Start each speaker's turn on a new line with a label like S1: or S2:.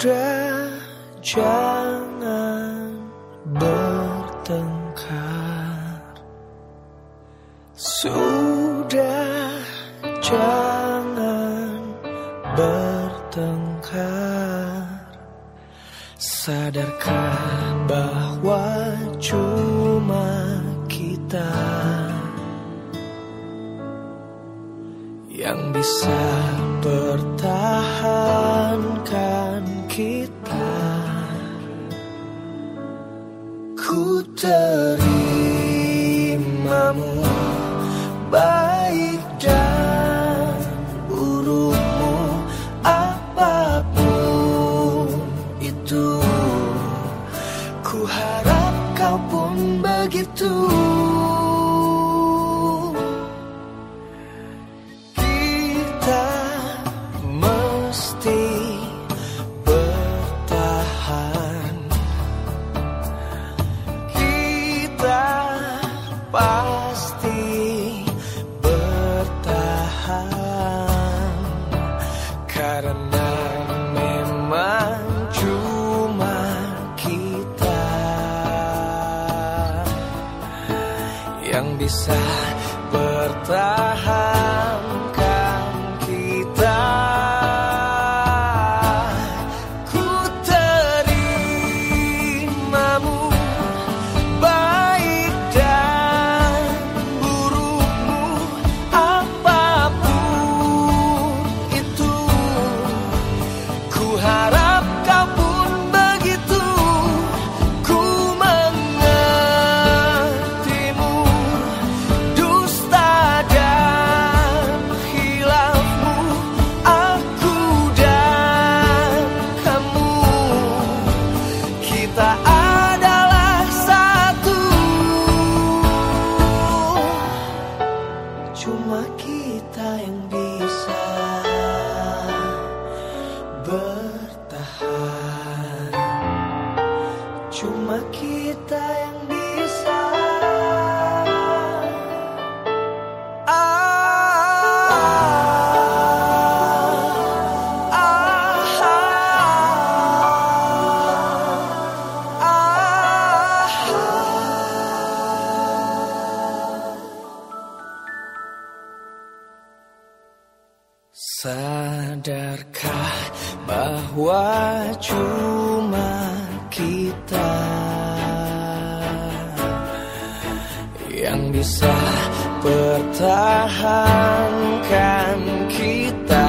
S1: Sudah jangan bertengkar. Sudah jangan bertengkar. Sadarkah bahwa cuma kita Yang bisa pertahankan kita. Ku terimamu baik dan burukmu apa pun itu. Ku harap kau pun begitu bisa pertahankan Cuma kita yang bisa bertahan. Cuma kita yang Sadarkah bahwa cuma kita yang bisa pertahankan kita?